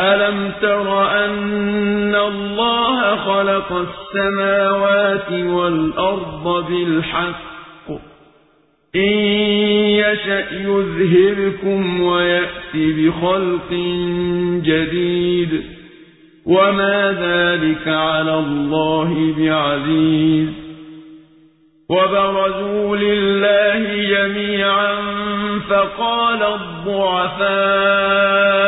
ألم تر أن الله خلق السماوات والأرض بالحق؟ إن يشأ يذهبكم ويأت بخلق جديد. وما ذلك على الله بعزيز. وبرزوا لله جميعا فقال الضعفاء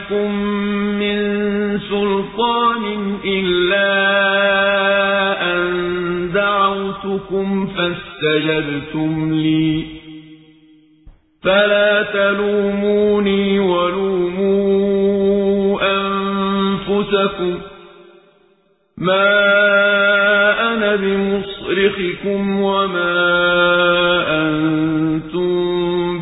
عليكم من سلطان إلا أن دعوتكم فاستجبتم لي. فلا تلوموني ولوموا أنفسكم. ما أنا بمصرخكم وما أنتم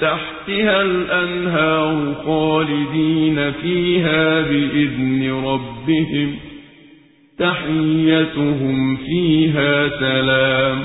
تحتها الأنهار خالدين فيها بإذن ربهم تحيتهم فيها سلام